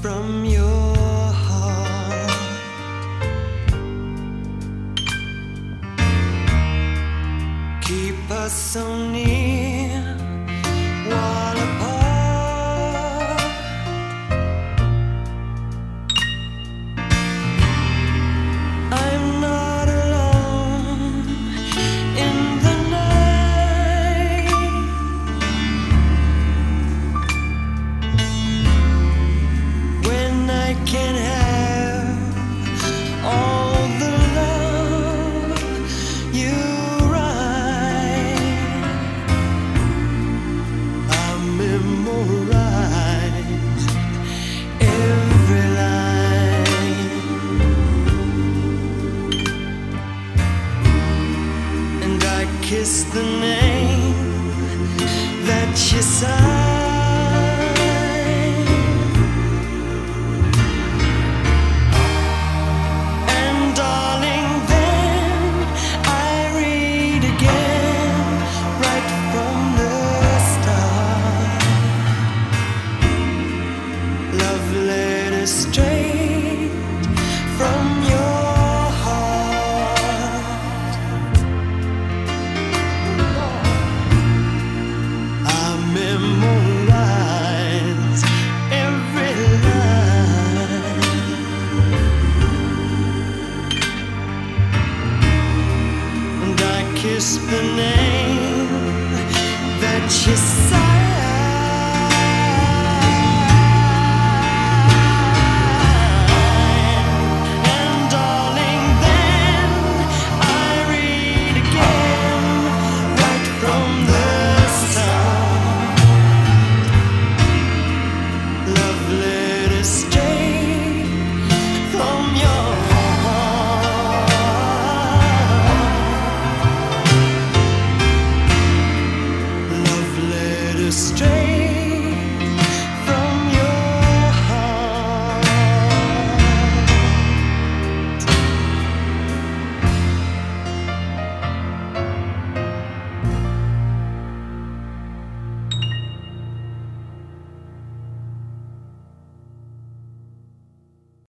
from your heart. Keep us so near. kiss the name that you signed. kiss the name that you strange